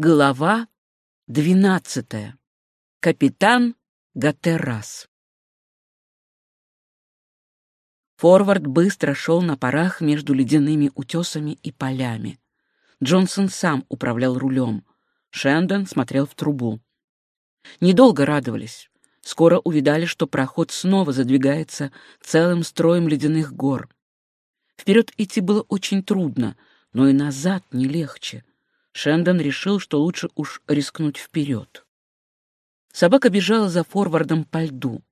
Глава двенадцатая. Капитан Гатеррас. Форвард быстро шел на парах между ледяными утесами и полями. Джонсон сам управлял рулем. Шендон смотрел в трубу. Недолго радовались. Скоро увидали, что проход снова задвигается целым строем ледяных гор. Вперед идти было очень трудно, но и назад не легче — Шендон решил, что лучше уж рискнуть вперед. Собака бежала за форвардом по льду.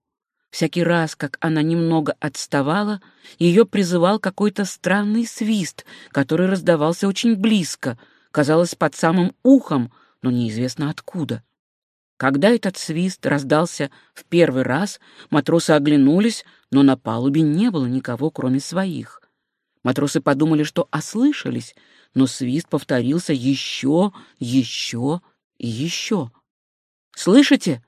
Всякий раз, как она немного отставала, ее призывал какой-то странный свист, который раздавался очень близко, казалось, под самым ухом, но неизвестно откуда. Когда этот свист раздался в первый раз, матросы оглянулись, но на палубе не было никого, кроме своих. Матросы подумали, что ослышались, но свист повторился еще, еще и еще. «Слышите?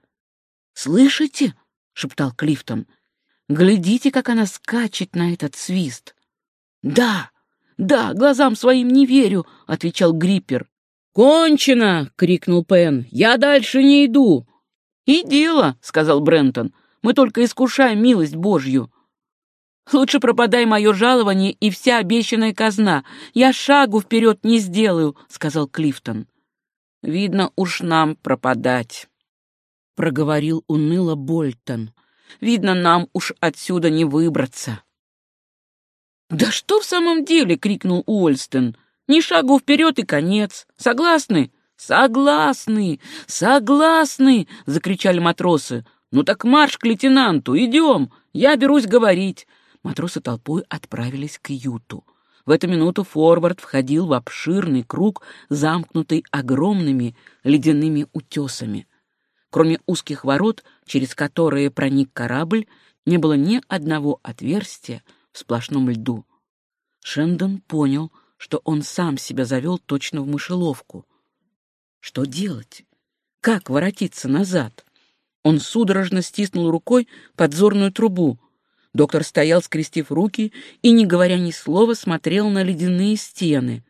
Слышите?» — шептал Клифтон. «Глядите, как она скачет на этот свист!» «Да, да, глазам своим не верю!» — отвечал Гриппер. «Кончено!» — крикнул Пен. «Я дальше не иду!» «И дело!» — сказал Брентон. «Мы только искушаем милость Божью!» Лучше пропадай мое жалование и вся обещанная казна. Я шагу вперед не сделаю, — сказал Клифтон. Видно, уж нам пропадать, — проговорил уныло Больтон. Видно, нам уж отсюда не выбраться. «Да что в самом деле?» — крикнул Уольстон. «Ни шагу вперед и конец. Согласны?» «Согласны! Согласны!» — закричали матросы. «Ну так марш к лейтенанту, идем! Я берусь говорить. Матросы толпой отправились к юту. В эту минуту форвард входил в обширный круг, замкнутый огромными ледяными утесами. Кроме узких ворот, через которые проник корабль, не было ни одного отверстия в сплошном льду. Шендон понял, что он сам себя завел точно в мышеловку. Что делать? Как воротиться назад? Он судорожно стиснул рукой подзорную трубу. Доктор стоял, скрестив руки, и, не говоря ни слова, смотрел на ледяные стены.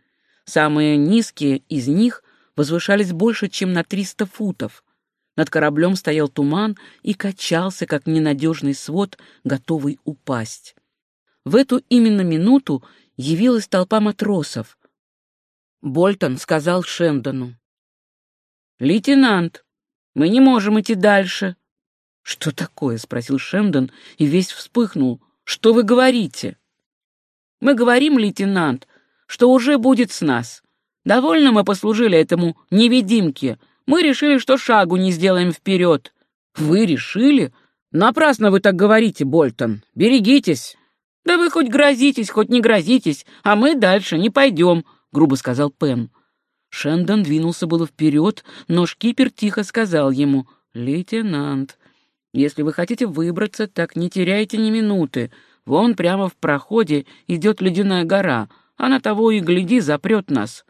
Самые низкие из них возвышались больше, чем на триста футов. Над кораблем стоял туман и качался, как ненадежный свод, готовый упасть. В эту именно минуту явилась толпа матросов. Больтон сказал Шендону. «Лейтенант, мы не можем идти дальше. «Что такое?» — спросил Шемдон и весь вспыхнул. «Что вы говорите?» «Мы говорим, лейтенант, что уже будет с нас. Довольно мы послужили этому невидимке. Мы решили, что шагу не сделаем вперед». «Вы решили? Напрасно вы так говорите, Больтон. Берегитесь». «Да вы хоть грозитесь, хоть не грозитесь, а мы дальше не пойдем», — грубо сказал Пен. Шендон двинулся было вперед, но шкипер тихо сказал ему, «Лейтенант, если вы хотите выбраться, так не теряйте ни минуты. Вон прямо в проходе идет ледяная гора. Она того и гляди запрет нас».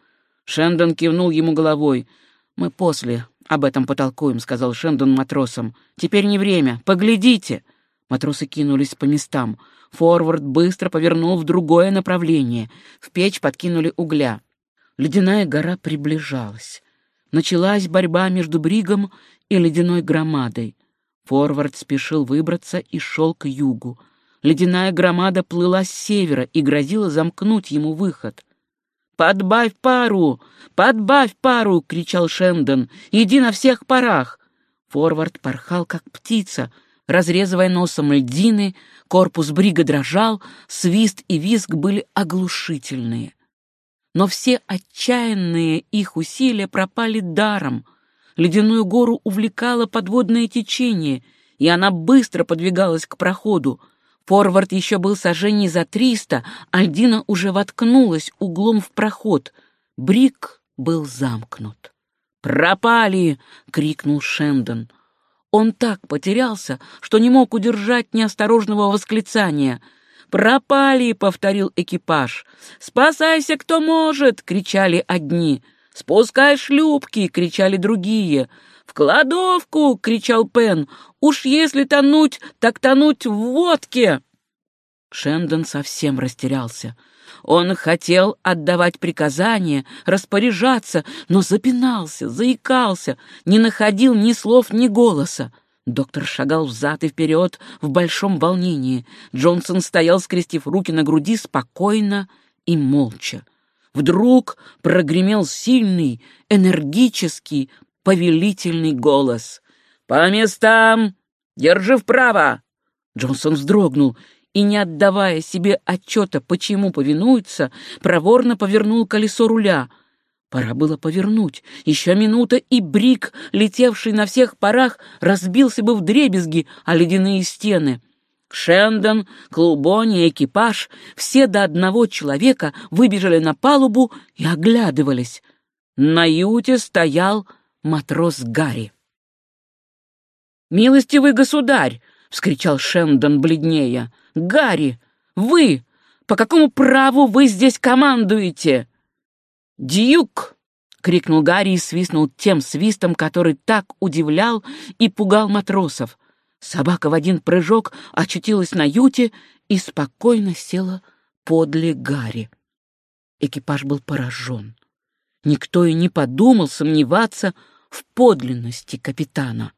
Шендон кивнул ему головой. «Мы после об этом потолкуем», — сказал Шендон матросам. «Теперь не время. Поглядите!» Матросы кинулись по местам. Форвард быстро повернул в другое направление. В печь подкинули угля. Ледяная гора приближалась. Началась борьба между Бригом и ледяной громадой. Форвард спешил выбраться и шел к югу. Ледяная громада плыла с севера и грозила замкнуть ему выход. «Подбавь пару! Подбавь пару!» — кричал Шендон. «Иди на всех парах!» Форвард порхал, как птица, разрезывая носом льдины, корпус брига дрожал, свист и визг были оглушительные. Но все отчаянные их усилия пропали даром — Ледяную гору увлекало подводное течение, и она быстро подвигалась к проходу. Форвард еще был сожжений за триста, а льдина уже воткнулась углом в проход. Брик был замкнут. «Пропали!» — крикнул Шендон. Он так потерялся, что не мог удержать неосторожного восклицания. «Пропали!» — повторил экипаж. «Спасайся, кто может!» — кричали одни. «Спускай шлюпки!» — кричали другие. «В кладовку!» — кричал Пен. «Уж если тонуть, так тонуть в водке!» Шендон совсем растерялся. Он хотел отдавать приказания, распоряжаться, но запинался, заикался, не находил ни слов, ни голоса. Доктор шагал взад и вперед в большом волнении. Джонсон стоял, скрестив руки на груди, спокойно и молча. Вдруг прогремел сильный, энергический, повелительный голос. «По местам! Держи вправо!» Джонсон вздрогнул и, не отдавая себе отчета, почему повинуется, проворно повернул колесо руля. Пора было повернуть. Еще минута, и брик, летевший на всех парах, разбился бы в дребезги о ледяные стены. Шендон, Клубони, экипаж, все до одного человека выбежали на палубу и оглядывались. На юте стоял матрос Гарри. «Милостивый государь!» — вскричал Шендон бледнее. «Гарри, вы! По какому праву вы здесь командуете?» «Дьюк!» — крикнул Гарри и свистнул тем свистом, который так удивлял и пугал матросов. Собака в один прыжок очутилась на юте и спокойно села подле Гарри. Экипаж был поражен. Никто и не подумал сомневаться в подлинности капитана.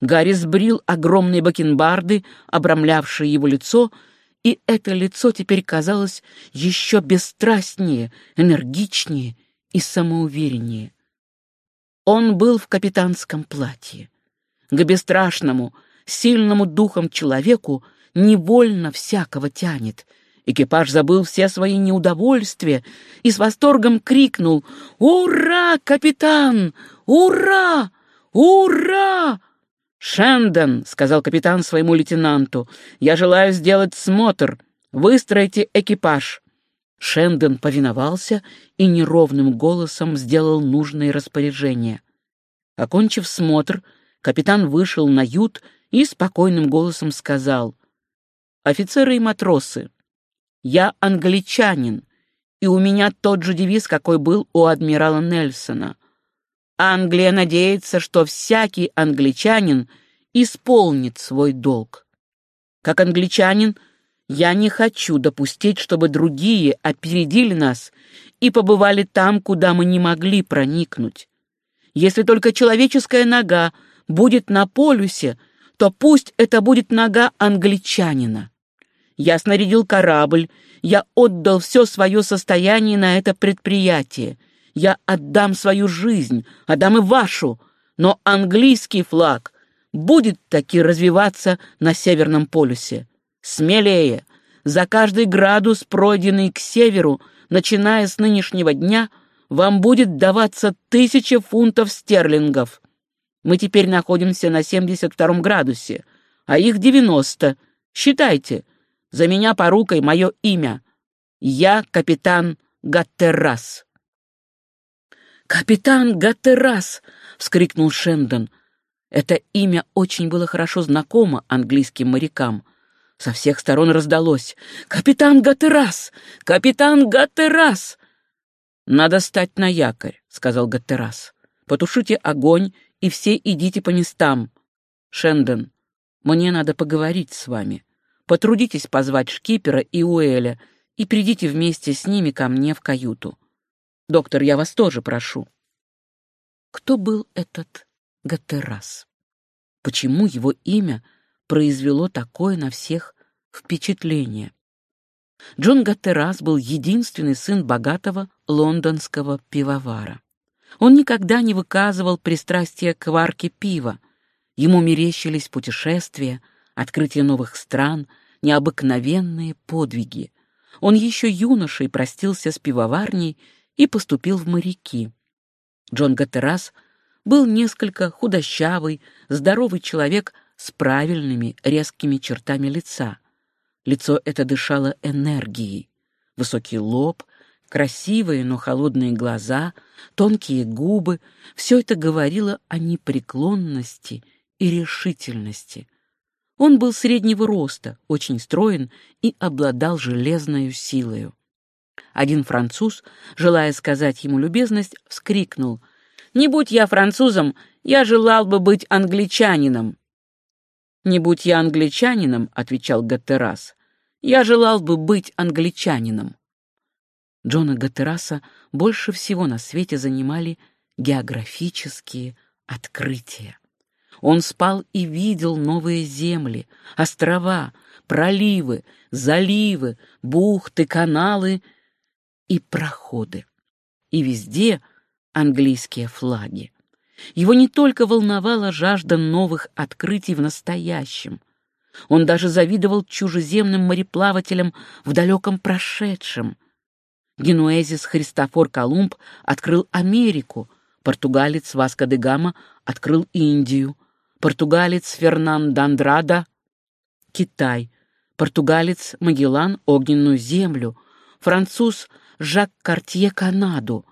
Гарри сбрил огромные бакенбарды, обрамлявшие его лицо, и это лицо теперь казалось еще бесстрастнее, энергичнее и самоувереннее. Он был в капитанском платье. К бесстрашному, сильному духом человеку невольно всякого тянет. Экипаж забыл все свои неудовольствия и с восторгом крикнул «Ура, капитан! Ура! Ура!» «Шендон», — сказал капитан своему лейтенанту, — «я желаю сделать смотр. Выстройте экипаж». Шендон повиновался и неровным голосом сделал нужные распоряжения. Окончив смотр, капитан вышел на ют и спокойным голосом сказал, «Офицеры и матросы, я англичанин, и у меня тот же девиз, какой был у адмирала Нельсона — Англия надеется, что всякий англичанин исполнит свой долг. Как англичанин, я не хочу допустить, чтобы другие опередили нас и побывали там, куда мы не могли проникнуть. Если только человеческая нога будет на полюсе, то пусть это будет нога англичанина. Я снарядил корабль, я отдал все свое состояние на это предприятие, я отдам свою жизнь, отдам и вашу, но английский флаг будет таки развиваться на Северном полюсе. Смелее! За каждый градус, пройденный к северу, начиная с нынешнего дня, вам будет даваться тысяча фунтов стерлингов. Мы теперь находимся на 72 градусе, а их 90. Считайте. За меня порукой мое имя. Я капитан Гаттерас. «Капитан Гаттерас!» — вскрикнул Шендон. Это имя очень было хорошо знакомо английским морякам. Со всех сторон раздалось «Капитан Гаттерас! Капитан Гаттерас!» «Надо стать на якорь», — сказал Гаттерас. «Потушите огонь и все идите по местам. Шендон, мне надо поговорить с вами. Потрудитесь позвать шкипера и Уэля и придите вместе с ними ко мне в каюту. Доктор, я вас тоже прошу. Кто был этот Гатерас? Почему его имя произвело такое на всех впечатление? Джон Гаттерас был единственный сын богатого лондонского пивовара. Он никогда не выказывал пристрастия к варке пива. Ему мерещились путешествия, открытие новых стран, необыкновенные подвиги. Он еще юношей простился с пивоварней и поступил в моряки. Джон Гаттерас был несколько худощавый, здоровый человек с правильными резкими чертами лица. Лицо это дышало энергией. Высокий лоб, красивые, но холодные глаза, тонкие губы — все это говорило о непреклонности и решительности. Он был среднего роста, очень строен и обладал железною силою. Один француз, желая сказать ему любезность, вскрикнул. «Не будь я французом, я желал бы быть англичанином». «Не будь я англичанином», — отвечал Гаттерас, — «я желал бы быть англичанином». Джона Гатераса больше всего на свете занимали географические открытия. Он спал и видел новые земли, острова, проливы, заливы, бухты, каналы и проходы. И везде английские флаги. Его не только волновала жажда новых открытий в настоящем. Он даже завидовал чужеземным мореплавателям в далеком прошедшем. Генуэзис Христофор Колумб открыл Америку, португалец Васко де Гама открыл Индию, португалец Фернан Андрада — Китай, португалец Магеллан — Огненную землю, француз Жак Картье — Канаду,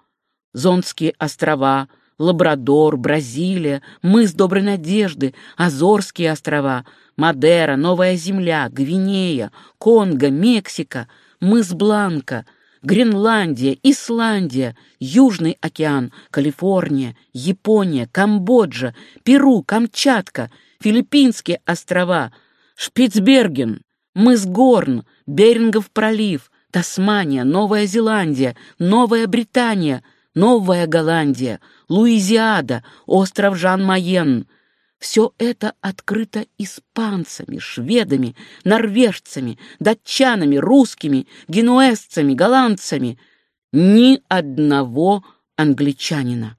Зонские острова — Лабрадор, Бразилия, мыс Доброй Надежды, Азорские острова, Мадера, Новая Земля, Гвинея, Конго, Мексика, мыс Бланка, Гренландия, Исландия, Южный океан, Калифорния, Япония, Камбоджа, Перу, Камчатка, Филиппинские острова, Шпицберген, мыс Горн, Берингов пролив, Тасмания, Новая Зеландия, Новая Британия, Новая Голландия — Луизиада, остров Жан-Майен. Все это открыто испанцами, шведами, норвежцами, датчанами, русскими, генуэзцами, голландцами. Ни одного англичанина.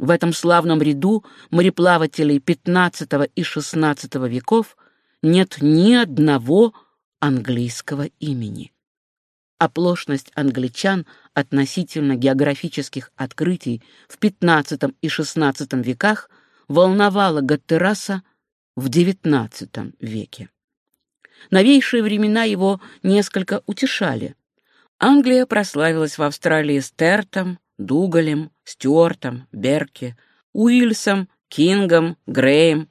В этом славном ряду мореплавателей XV и XVI веков нет ни одного английского имени. Оплошность англичан относительно географических открытий в XV и XVI веках волновала Гаттераса в XIX веке. Новейшие времена его несколько утешали. Англия прославилась в Австралии Стертом, Дугалем, Стюартом, Берке, Уильсом, Кингом, Греем,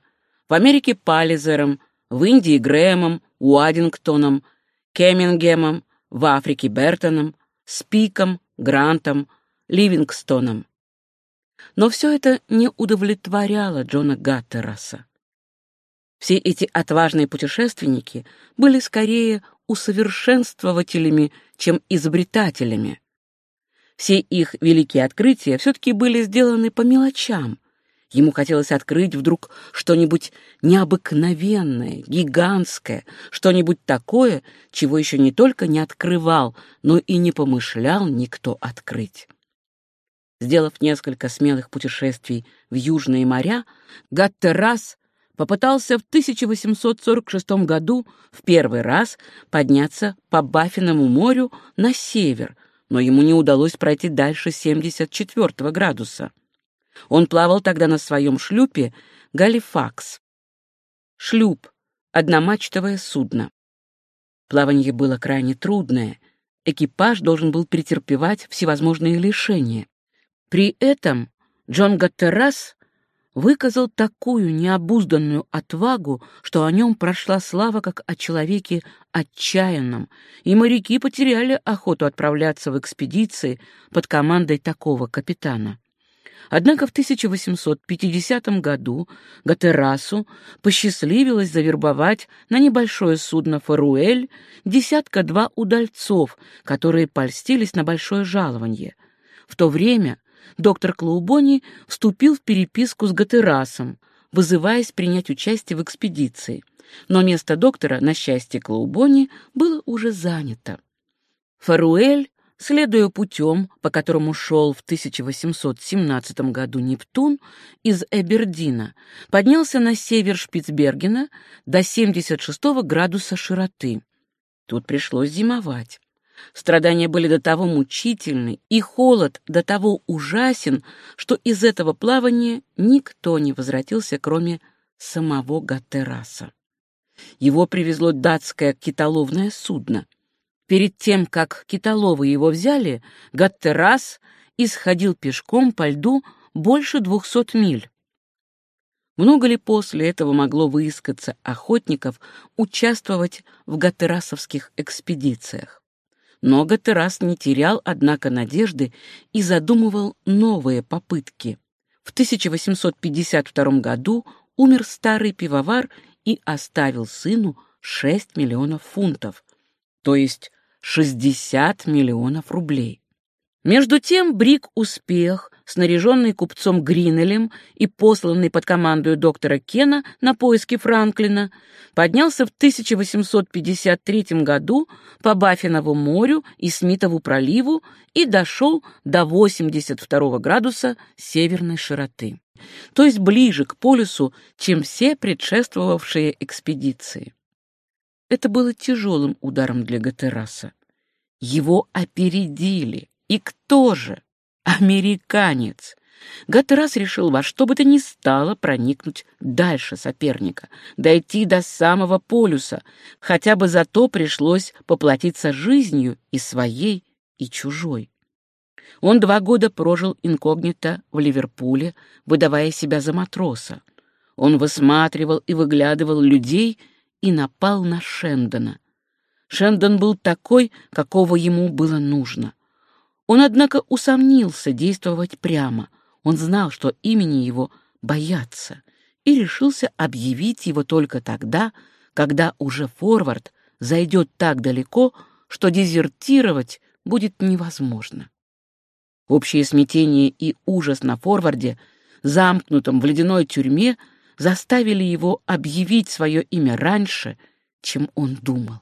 в Америке Паллизером, в Индии Грэмом, Уадингтоном, Кеммингемом, в Африке Бертоном, Спиком, Грантом, Ливингстоном. Но все это не удовлетворяло Джона Гаттераса. Все эти отважные путешественники были скорее усовершенствователями, чем изобретателями. Все их великие открытия все-таки были сделаны по мелочам, Ему хотелось открыть вдруг что-нибудь необыкновенное, гигантское, что-нибудь такое, чего еще не только не открывал, но и не помышлял никто открыть. Сделав несколько смелых путешествий в южные моря, Гаттерас попытался в 1846 году в первый раз подняться по Баффиному морю на север, но ему не удалось пройти дальше 74 градуса. Он плавал тогда на своем шлюпе «Галифакс». Шлюп — одномачтовое судно. Плавание было крайне трудное. Экипаж должен был претерпевать всевозможные лишения. При этом Джон Гаттерас выказал такую необузданную отвагу, что о нем прошла слава как о человеке отчаянном, и моряки потеряли охоту отправляться в экспедиции под командой такого капитана. Однако в 1850 году Гатерасу посчастливилось завербовать на небольшое судно «Фаруэль» десятка-два удальцов, которые польстились на большое жалование. В то время доктор Клаубони вступил в переписку с Гатерасом, вызываясь принять участие в экспедиции. Но место доктора, на счастье Клаубони, было уже занято. Фаруэль Следуя путем, по которому шел в 1817 году Нептун из Эбердина, поднялся на север Шпицбергена до 76 градуса широты. Тут пришлось зимовать. Страдания были до того мучительны, и холод до того ужасен, что из этого плавания никто не возвратился, кроме самого Гаттераса. Его привезло датское китоловное судно — Перед тем, как китоловы его взяли, Гаттерас исходил пешком по льду больше двухсот миль. Много ли после этого могло выискаться охотников участвовать в гаттерасовских экспедициях? Но Гаттерас не терял, однако, надежды и задумывал новые попытки. В 1852 году умер старый пивовар и оставил сыну 6 миллионов фунтов, то есть 60 миллионов рублей. Между тем Брик Успех, снаряженный купцом Гринелем и посланный под командою доктора Кена на поиски Франклина, поднялся в 1853 году по Баффинову морю и Смитову проливу и дошел до 82 градуса северной широты, то есть ближе к полюсу, чем все предшествовавшие экспедиции. Это было тяжелым ударом для Гатераса. Его опередили. И кто же? Американец. Гатерас решил во что бы то ни стало проникнуть дальше соперника, дойти до самого полюса, хотя бы за то пришлось поплатиться жизнью и своей, и чужой. Он два года прожил инкогнито в Ливерпуле, выдавая себя за матроса. Он высматривал и выглядывал людей и напал на Шендона. Шендон был такой, какого ему было нужно. Он, однако, усомнился действовать прямо. Он знал, что имени его боятся, и решился объявить его только тогда, когда уже форвард зайдет так далеко, что дезертировать будет невозможно. Общее смятение и ужас на форварде, замкнутом в ледяной тюрьме, заставили его объявить свое имя раньше, чем он думал.